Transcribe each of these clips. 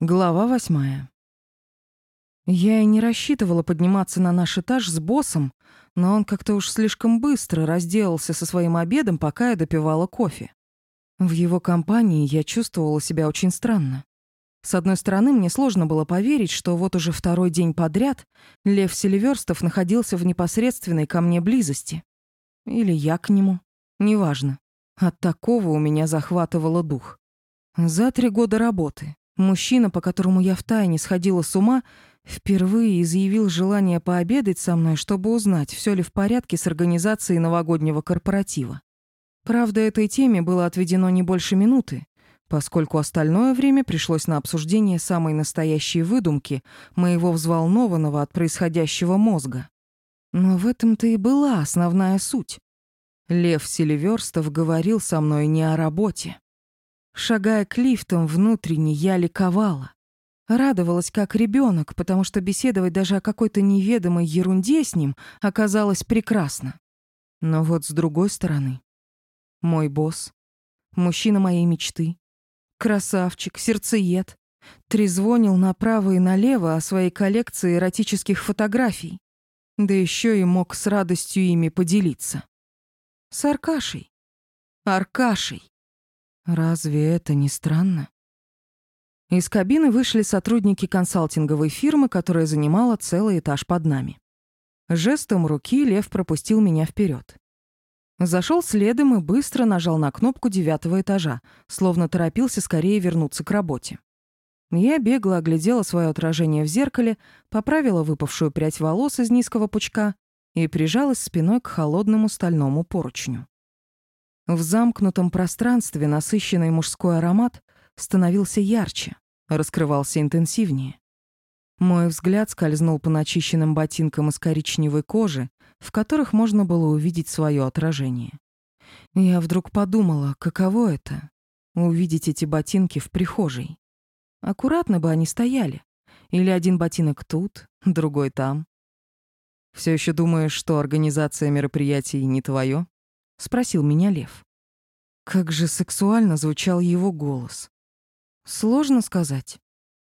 Глава восьмая. Я и не рассчитывала подниматься на наш этаж с боссом, но он как-то уж слишком быстро разделался со своим обедом, пока я допивала кофе. В его компании я чувствовала себя очень странно. С одной стороны, мне сложно было поверить, что вот уже второй день подряд Лев Селиверстов находился в непосредственной ко мне близости. Или я к нему. Неважно. От такого у меня захватывало дух. За три года работы Мужчина, по которому я втайне сходила с ума, впервые изъявил желание пообедать со мной, чтобы узнать, все ли в порядке с организацией новогоднего корпоратива. Правда, этой теме было отведено не больше минуты, поскольку остальное время пришлось на обсуждение самой настоящей выдумки моего взволнованного от происходящего мозга. Но в этом-то и была основная суть. Лев Селиверстов говорил со мной не о работе. Шагая к лифтам внутренне, я ликовала. Радовалась как ребенок, потому что беседовать даже о какой-то неведомой ерунде с ним оказалось прекрасно. Но вот с другой стороны, мой босс, мужчина моей мечты, красавчик, сердцеед, трезвонил направо и налево о своей коллекции эротических фотографий, да еще и мог с радостью ими поделиться. С Аркашей. Аркашей. Разве это не странно? Из кабины вышли сотрудники консалтинговой фирмы, которая занимала целый этаж под нами. Жестом руки Лев пропустил меня вперед. Зашел следом и быстро нажал на кнопку девятого этажа, словно торопился скорее вернуться к работе. Я бегло оглядела свое отражение в зеркале, поправила выпавшую прядь волос из низкого пучка и прижалась спиной к холодному стальному поручню. В замкнутом пространстве насыщенный мужской аромат становился ярче, раскрывался интенсивнее. Мой взгляд скользнул по начищенным ботинкам из коричневой кожи, в которых можно было увидеть свое отражение. Я вдруг подумала, каково это — увидеть эти ботинки в прихожей. Аккуратно бы они стояли. Или один ботинок тут, другой там. Все еще думаешь, что организация мероприятий не твое? — спросил меня Лев. Как же сексуально звучал его голос. Сложно сказать.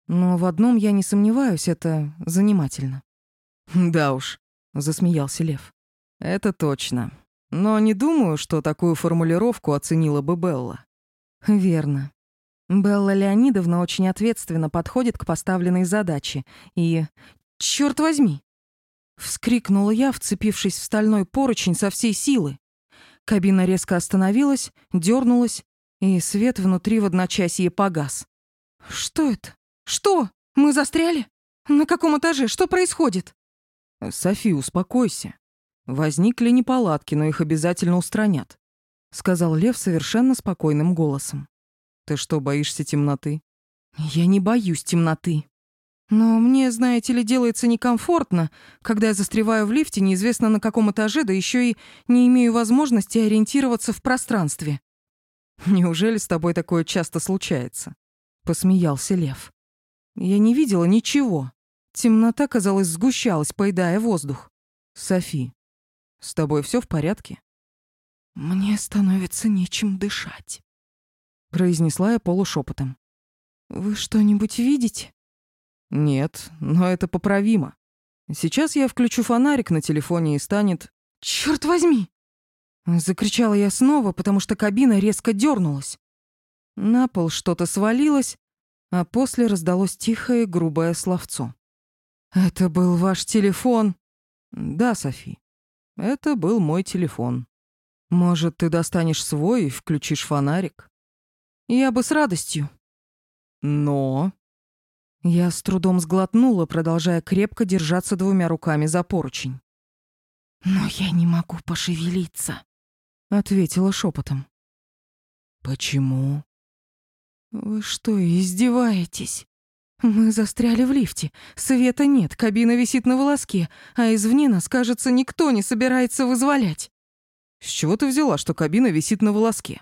Но в одном я не сомневаюсь, это занимательно. «Да уж», — засмеялся Лев. «Это точно. Но не думаю, что такую формулировку оценила бы Белла». «Верно. Белла Леонидовна очень ответственно подходит к поставленной задаче. И... Чёрт возьми!» Вскрикнула я, вцепившись в стальной поручень со всей силы. Кабина резко остановилась, дернулась, и свет внутри в одночасье погас. «Что это? Что? Мы застряли? На каком этаже? Что происходит?» «Софи, успокойся. Возникли неполадки, но их обязательно устранят», — сказал Лев совершенно спокойным голосом. «Ты что, боишься темноты?» «Я не боюсь темноты», но мне, знаете ли, делается некомфортно, когда я застреваю в лифте неизвестно на каком этаже, да еще и не имею возможности ориентироваться в пространстве. Неужели с тобой такое часто случается? Посмеялся Лев. Я не видела ничего. Темнота, казалось, сгущалась, поедая воздух. Софи, с тобой все в порядке? Мне становится нечем дышать, произнесла я полушепотом. Вы что-нибудь видите? Нет, но это поправимо. Сейчас я включу фонарик на телефоне и станет... Черт возьми! Закричала я снова, потому что кабина резко дернулась. На пол что-то свалилось, а после раздалось тихое грубое словцо. «Это был ваш телефон?» «Да, Софи, это был мой телефон. Может, ты достанешь свой и включишь фонарик?» «Я бы с радостью». «Но...» Я с трудом сглотнула, продолжая крепко держаться двумя руками за поручень. «Но я не могу пошевелиться», — ответила шепотом. «Почему?» «Вы что, издеваетесь? Мы застряли в лифте. Света нет, кабина висит на волоске, а извне нас, кажется, никто не собирается вызволять». «С чего ты взяла, что кабина висит на волоске?»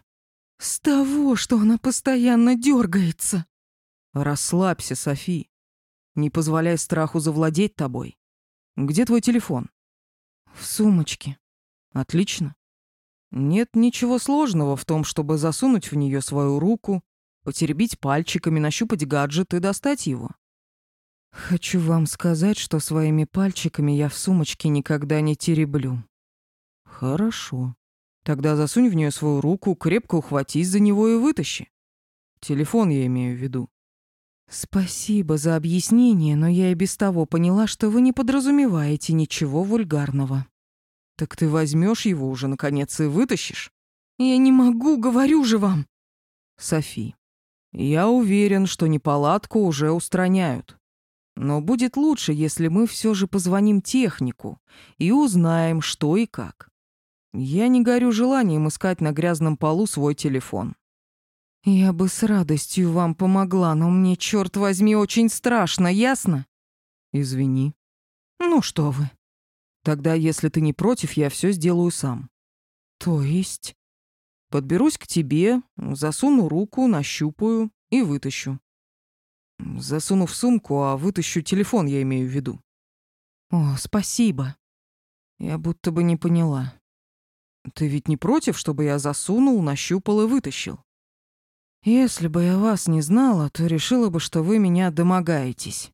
«С того, что она постоянно дергается. Расслабься, Софи. Не позволяй страху завладеть тобой. Где твой телефон? В сумочке. Отлично. Нет ничего сложного в том, чтобы засунуть в нее свою руку, Потеребить пальчиками, нащупать гаджет и достать его. Хочу вам сказать, что своими пальчиками я в сумочке никогда не тереблю. Хорошо. Тогда засунь в нее свою руку, крепко ухватись за него и вытащи. Телефон я имею в виду. Спасибо за объяснение, но я и без того поняла, что вы не подразумеваете ничего вульгарного. Так ты возьмешь его уже наконец и вытащишь? Я не могу, говорю же вам. Софи, я уверен, что неполадку уже устраняют. Но будет лучше, если мы все же позвоним технику и узнаем, что и как. Я не горю желанием искать на грязном полу свой телефон. Я бы с радостью вам помогла, но мне, черт возьми, очень страшно, ясно? Извини. Ну что вы. Тогда, если ты не против, я все сделаю сам. То есть? Подберусь к тебе, засуну руку, нащупаю и вытащу. Засуну в сумку, а вытащу телефон, я имею в виду. О, спасибо. Я будто бы не поняла. Ты ведь не против, чтобы я засунул, нащупал и вытащил? Если бы я вас не знала, то решила бы, что вы меня домогаетесь.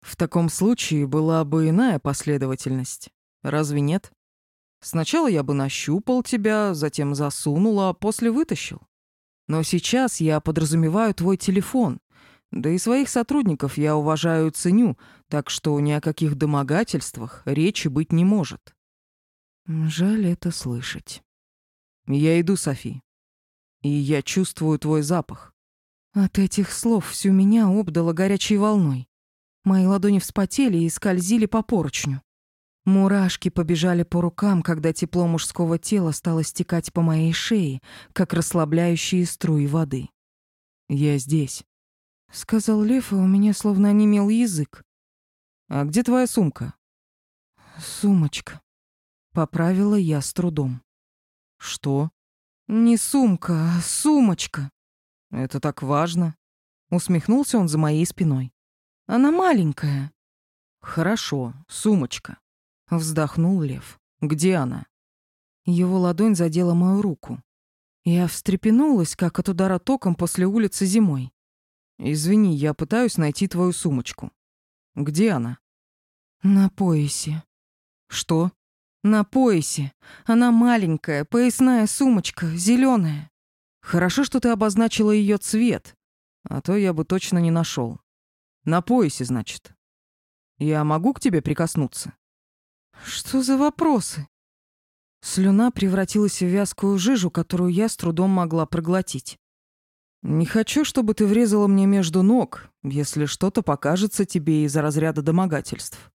В таком случае была бы иная последовательность. Разве нет? Сначала я бы нащупал тебя, затем засунул, а после вытащил. Но сейчас я подразумеваю твой телефон. Да и своих сотрудников я уважаю и ценю, так что ни о каких домогательствах речи быть не может. Жаль это слышать. Я иду, Софи. И я чувствую твой запах. От этих слов всю меня обдало горячей волной. Мои ладони вспотели и скользили по поручню. Мурашки побежали по рукам, когда тепло мужского тела стало стекать по моей шее, как расслабляющие струи воды. «Я здесь», — сказал Лев, и у меня словно онемел язык. «А где твоя сумка?» «Сумочка», — поправила я с трудом. «Что?» «Не сумка, а сумочка». «Это так важно?» Усмехнулся он за моей спиной. «Она маленькая». «Хорошо, сумочка». Вздохнул Лев. «Где она?» Его ладонь задела мою руку. Я встрепенулась, как от удара током после улицы зимой. «Извини, я пытаюсь найти твою сумочку. Где она?» «На поясе». «Что?» На поясе. Она маленькая, поясная сумочка, зеленая. Хорошо, что ты обозначила ее цвет, а то я бы точно не нашел. На поясе, значит. Я могу к тебе прикоснуться? Что за вопросы? Слюна превратилась в вязкую жижу, которую я с трудом могла проглотить. Не хочу, чтобы ты врезала мне между ног, если что-то покажется тебе из-за разряда домогательств.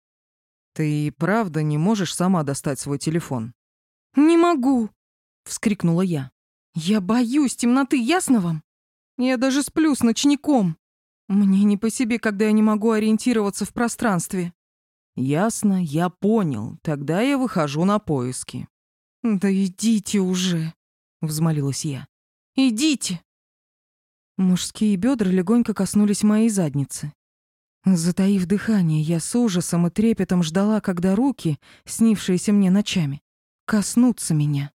Ты и правда не можешь сама достать свой телефон? Не могу, вскрикнула я. Я боюсь темноты, ясно вам? Я даже сплю с ночником. Мне не по себе, когда я не могу ориентироваться в пространстве. Ясно, я понял. Тогда я выхожу на поиски. Да идите уже, взмолилась я. Идите. Мужские бедра легонько коснулись моей задницы. Затаив дыхание, я с ужасом и трепетом ждала, когда руки, снившиеся мне ночами, коснутся меня.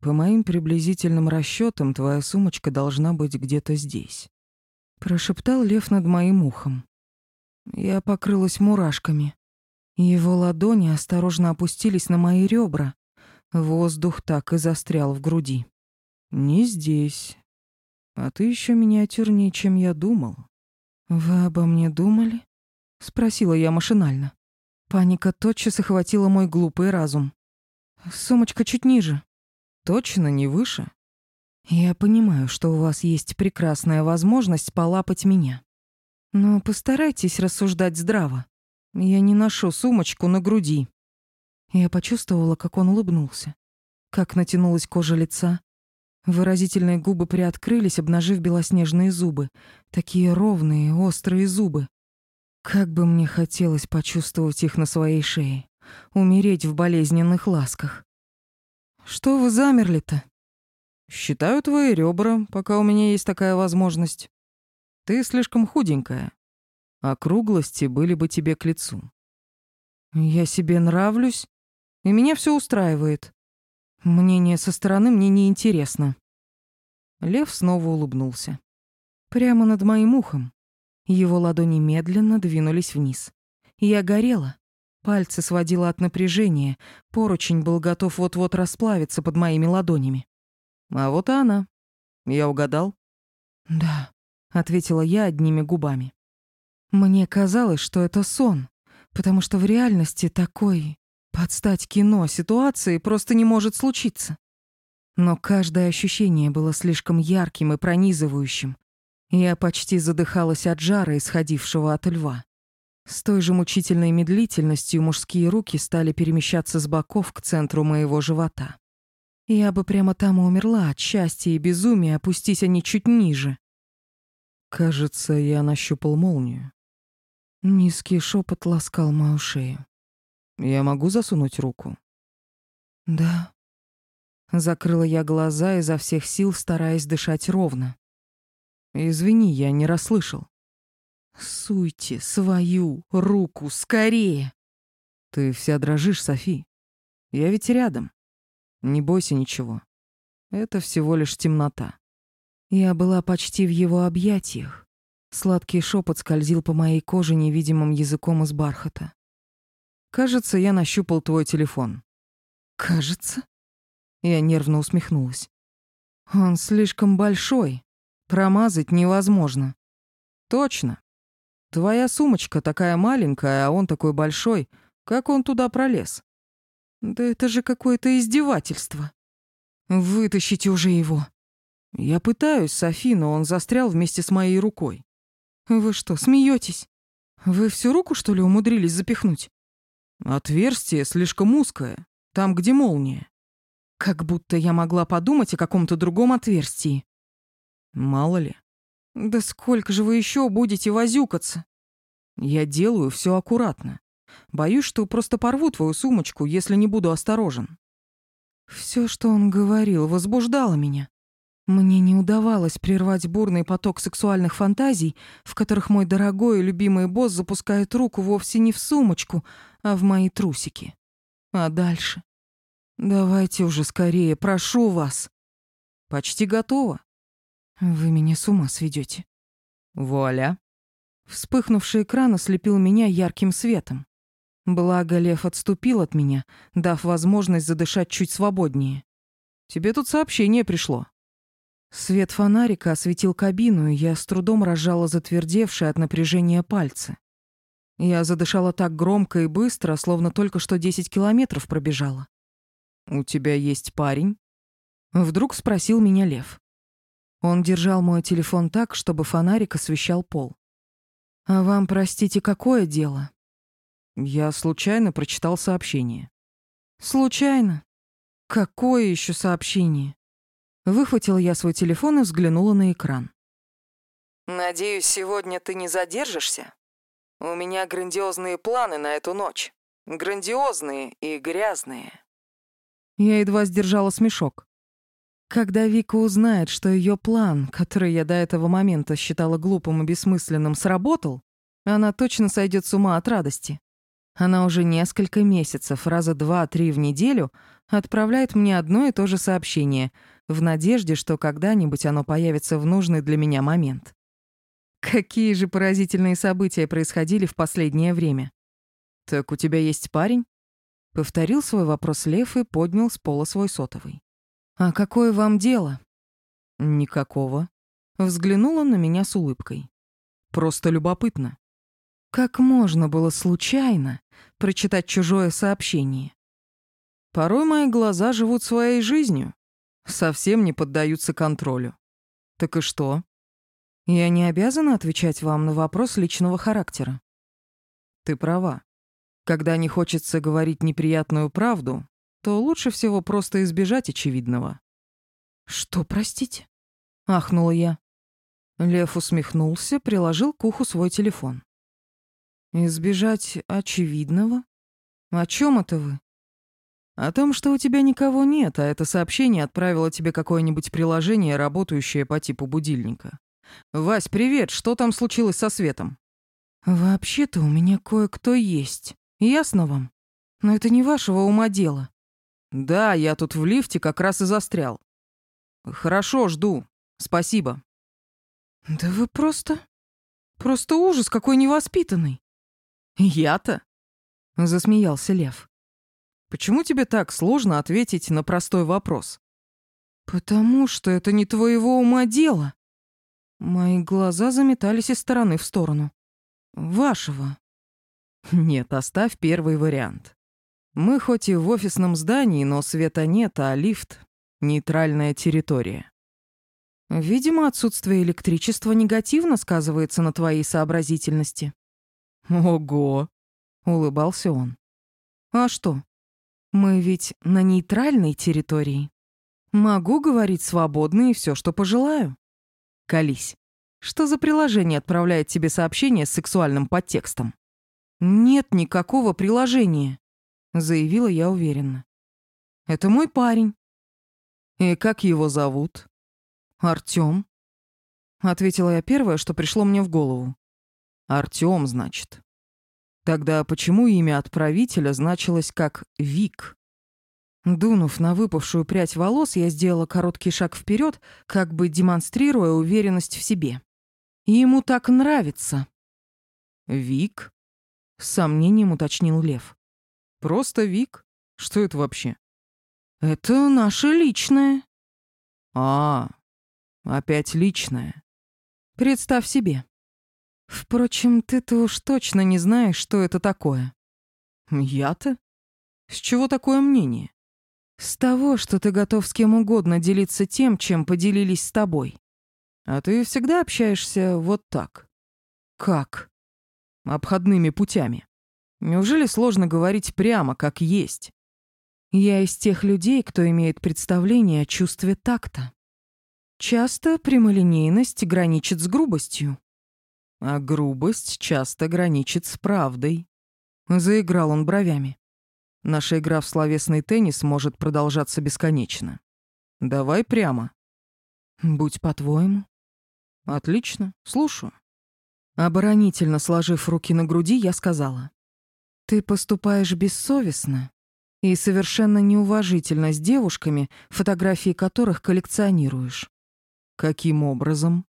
По моим приблизительным расчетам, твоя сумочка должна быть где-то здесь, прошептал Лев над моим ухом. Я покрылась мурашками. Его ладони осторожно опустились на мои ребра. Воздух так и застрял в груди. Не здесь. А ты еще миниатюрнее, чем я думал. «Вы обо мне думали?» — спросила я машинально. Паника тотчас охватила мой глупый разум. «Сумочка чуть ниже». «Точно не выше?» «Я понимаю, что у вас есть прекрасная возможность полапать меня. Но постарайтесь рассуждать здраво. Я не ношу сумочку на груди». Я почувствовала, как он улыбнулся, как натянулась кожа лица, Выразительные губы приоткрылись, обнажив белоснежные зубы. Такие ровные, острые зубы. Как бы мне хотелось почувствовать их на своей шее. Умереть в болезненных ласках. Что вы замерли-то? Считаю твои ребра, пока у меня есть такая возможность. Ты слишком худенькая. Округлости были бы тебе к лицу. Я себе нравлюсь, и меня все устраивает. Мнение со стороны мне не интересно. Лев снова улыбнулся. Прямо над моим ухом. Его ладони медленно двинулись вниз. Я горела. Пальцы сводила от напряжения, поручень был готов вот-вот расплавиться под моими ладонями. А вот она. Я угадал? «Да», — ответила я одними губами. Мне казалось, что это сон, потому что в реальности такой подстать кино ситуации просто не может случиться. Но каждое ощущение было слишком ярким и пронизывающим. Я почти задыхалась от жара, исходившего от льва. С той же мучительной медлительностью мужские руки стали перемещаться с боков к центру моего живота. Я бы прямо там и умерла от счастья и безумия, опустись они чуть ниже. Кажется, я нащупал молнию. Низкий шепот ласкал мою шею. Я могу засунуть руку? Да. Закрыла я глаза изо всех сил, стараясь дышать ровно. Извини, я не расслышал. Суйте свою руку скорее. Ты вся дрожишь, Софи. Я ведь рядом. Не бойся ничего. Это всего лишь темнота. Я была почти в его объятиях. Сладкий шепот скользил по моей коже невидимым языком из бархата. Кажется, я нащупал твой телефон. Кажется? Я нервно усмехнулась. Он слишком большой. Промазать невозможно. Точно. Твоя сумочка такая маленькая, а он такой большой. Как он туда пролез? Да это же какое-то издевательство. Вытащите уже его. Я пытаюсь, Софи, но он застрял вместе с моей рукой. Вы что, смеетесь? Вы всю руку, что ли, умудрились запихнуть? Отверстие слишком узкое, там, где молния. Как будто я могла подумать о каком-то другом отверстии. Мало ли. Да сколько же вы еще будете возюкаться? Я делаю все аккуратно. Боюсь, что просто порву твою сумочку, если не буду осторожен. Все, что он говорил, возбуждало меня. Мне не удавалось прервать бурный поток сексуальных фантазий, в которых мой дорогой и любимый босс запускает руку вовсе не в сумочку, а в мои трусики. А дальше? Давайте уже скорее, прошу вас. Почти готово. Вы меня с ума сведете. Вуаля. Вспыхнувший экран ослепил меня ярким светом. Благо, Лев отступил от меня, дав возможность задышать чуть свободнее. Тебе тут сообщение пришло. Свет фонарика осветил кабину, и я с трудом разжала затвердевшие от напряжения пальцы. Я задышала так громко и быстро, словно только что 10 километров пробежала. «У тебя есть парень?» Вдруг спросил меня Лев. Он держал мой телефон так, чтобы фонарик освещал пол. «А вам, простите, какое дело?» Я случайно прочитал сообщение. Случайно? Какое еще сообщение? Выхватила я свой телефон и взглянула на экран. Надеюсь, сегодня ты не задержишься? У меня грандиозные планы на эту ночь. Грандиозные и грязные. Я едва сдержала смешок. Когда Вика узнает, что ее план, который я до этого момента считала глупым и бессмысленным, сработал, она точно сойдет с ума от радости. Она уже несколько месяцев, раза два-три в неделю, отправляет мне одно и то же сообщение, в надежде, что когда-нибудь оно появится в нужный для меня момент. Какие же поразительные события происходили в последнее время. «Так у тебя есть парень?» Повторил свой вопрос Лев и поднял с пола свой сотовый. «А какое вам дело?» «Никакого». Взглянул он на меня с улыбкой. «Просто любопытно». Как можно было случайно прочитать чужое сообщение? Порой мои глаза живут своей жизнью, совсем не поддаются контролю. Так и что? Я не обязана отвечать вам на вопрос личного характера. Ты права. Когда не хочется говорить неприятную правду, то лучше всего просто избежать очевидного. Что, простите? Ахнула я. Лев усмехнулся, приложил к уху свой телефон. Избежать очевидного? О чем это вы? О том, что у тебя никого нет, а это сообщение отправило тебе какое-нибудь приложение, работающее по типу будильника. Вась, привет, что там случилось со светом? Вообще-то у меня кое-кто есть. Ясно вам? Но это не вашего ума дело. Да, я тут в лифте как раз и застрял. Хорошо, жду. Спасибо. Да вы просто... Просто ужас какой невоспитанный. Я-то? Засмеялся Лев. Почему тебе так сложно ответить на простой вопрос? Потому что это не твоего ума дело. Мои глаза заметались из стороны в сторону. Вашего. Нет, оставь первый вариант. Мы хоть и в офисном здании, но света нет, а лифт — нейтральная территория. Видимо, отсутствие электричества негативно сказывается на твоей сообразительности. Ого, улыбался он. А что? Мы ведь на нейтральной территории. Могу говорить свободно и все, что пожелаю. Колись. Что за приложение отправляет тебе сообщение с сексуальным подтекстом? Нет никакого приложения, заявила я уверенно. Это мой парень. И как его зовут? Артём. Ответила я первое, что пришло мне в голову. Артём, значит. Тогда почему имя отправителя значилось как Вик? Дунув на выпавшую прядь волос, я сделала короткий шаг вперед, как бы демонстрируя уверенность в себе. И ему так нравится. Вик? С сомнением уточнил Лев. Просто Вик? Что это вообще? Это наше личное. А, опять личное. Представь себе. Впрочем, ты-то уж точно не знаешь, что это такое. Я-то? С чего такое мнение? С того, что ты готов с кем угодно делиться тем, чем поделились с тобой. А ты всегда общаешься вот так. Как? Обходными путями. Неужели сложно говорить прямо, как есть? Я из тех людей, кто имеет представление о чувстве такта. Часто прямолинейность граничит с грубостью. А грубость часто граничит с правдой. Заиграл он бровями. Наша игра в словесный теннис может продолжаться бесконечно. Давай прямо. Будь по-твоему. Отлично, слушаю. Оборонительно сложив руки на груди, я сказала. Ты поступаешь бессовестно и совершенно неуважительно с девушками, фотографии которых коллекционируешь. Каким образом?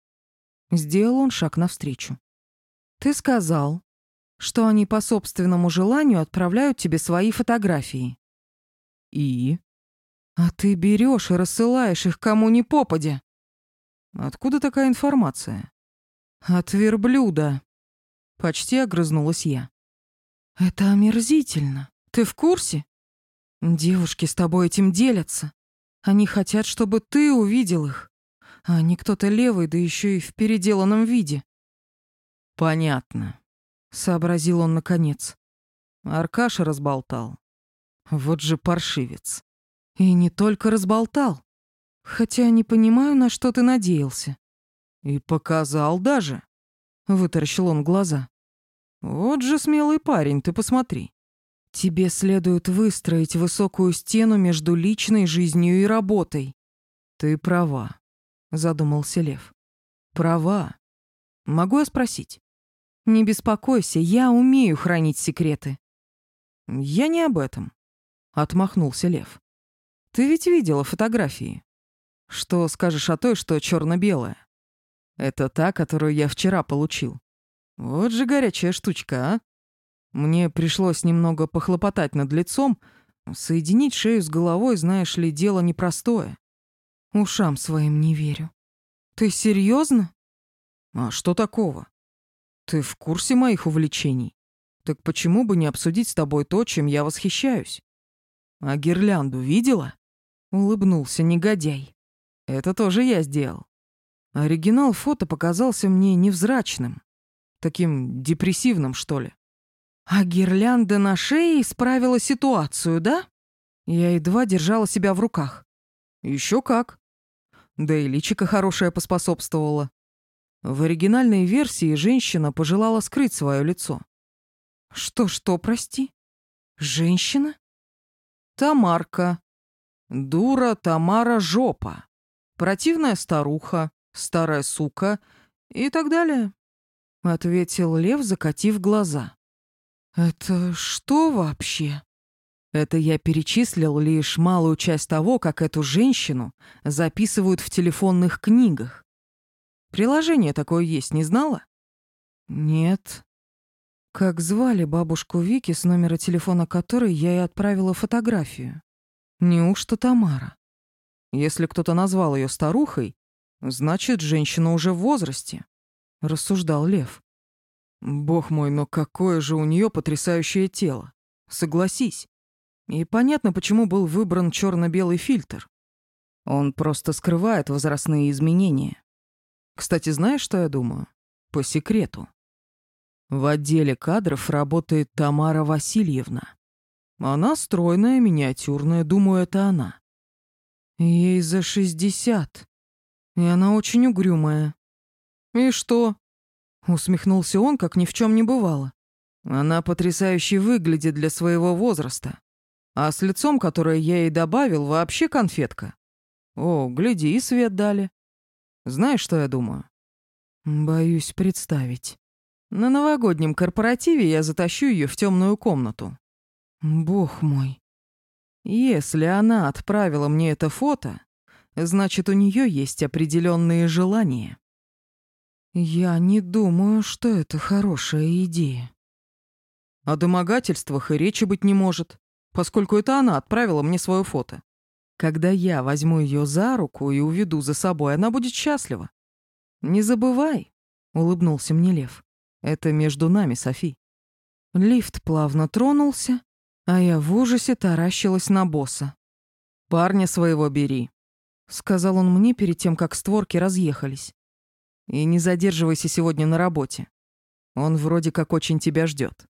Сделал он шаг навстречу. Ты сказал, что они по собственному желанию отправляют тебе свои фотографии. И? А ты берешь и рассылаешь их кому ни попадя. Откуда такая информация? От верблюда. Почти огрызнулась я. Это омерзительно. Ты в курсе? Девушки с тобой этим делятся. Они хотят, чтобы ты увидел их. А не кто-то левый, да еще и в переделанном виде. Понятно, сообразил он наконец. Аркаша разболтал. Вот же паршивец. И не только разболтал. Хотя не понимаю, на что ты надеялся. И показал даже. Вытаращил он глаза. Вот же смелый парень, ты посмотри. Тебе следует выстроить высокую стену между личной жизнью и работой. Ты права, задумался Лев. Права. Могу я спросить? Не беспокойся, я умею хранить секреты. Я не об этом, отмахнулся Лев. Ты ведь видела фотографии. Что скажешь о той, что черно белая Это та, которую я вчера получил. Вот же горячая штучка, а? Мне пришлось немного похлопотать над лицом. Соединить шею с головой, знаешь ли, дело непростое. Ушам своим не верю. Ты серьезно? А что такого? Ты в курсе моих увлечений? Так почему бы не обсудить с тобой то, чем я восхищаюсь? А гирлянду видела? Улыбнулся негодяй. Это тоже я сделал. Оригинал фото показался мне невзрачным. Таким депрессивным, что ли. А гирлянда на шее исправила ситуацию, да? Я едва держала себя в руках. Еще как. Да и личико хорошее поспособствовало. В оригинальной версии женщина пожелала скрыть свое лицо. Что-что, прости? Женщина? Тамарка. Дура Тамара Жопа. Противная старуха, старая сука и так далее. Ответил Лев, закатив глаза. Это что вообще? Это я перечислил лишь малую часть того, как эту женщину записывают в телефонных книгах. Приложение такое есть, не знала? Нет. Как звали бабушку Вики, с номера телефона которой я и отправила фотографию? Неужто Тамара? Если кто-то назвал ее старухой, значит, женщина уже в возрасте, рассуждал Лев. Бог мой, но какое же у нее потрясающее тело. Согласись. И понятно, почему был выбран черно белый фильтр. Он просто скрывает возрастные изменения. Кстати, знаешь, что я думаю? По секрету. В отделе кадров работает Тамара Васильевна. Она стройная, миниатюрная, думаю, это она. Ей за шестьдесят. И она очень угрюмая. И что? Усмехнулся он, как ни в чем не бывало. Она потрясающе выглядит для своего возраста. А с лицом, которое я ей добавил, вообще конфетка. О, гляди, и свет дали. Знаешь, что я думаю? Боюсь представить. На новогоднем корпоративе я затащу ее в темную комнату. Бог мой. Если она отправила мне это фото, значит, у нее есть определенные желания. Я не думаю, что это хорошая идея. О домогательствах и речи быть не может, поскольку это она отправила мне свое фото. Когда я возьму ее за руку и уведу за собой, она будет счастлива. Не забывай, улыбнулся мне Лев. Это между нами, Софи. Лифт плавно тронулся, а я в ужасе таращилась на босса. «Парня своего бери», — сказал он мне перед тем, как створки разъехались. «И не задерживайся сегодня на работе. Он вроде как очень тебя ждет.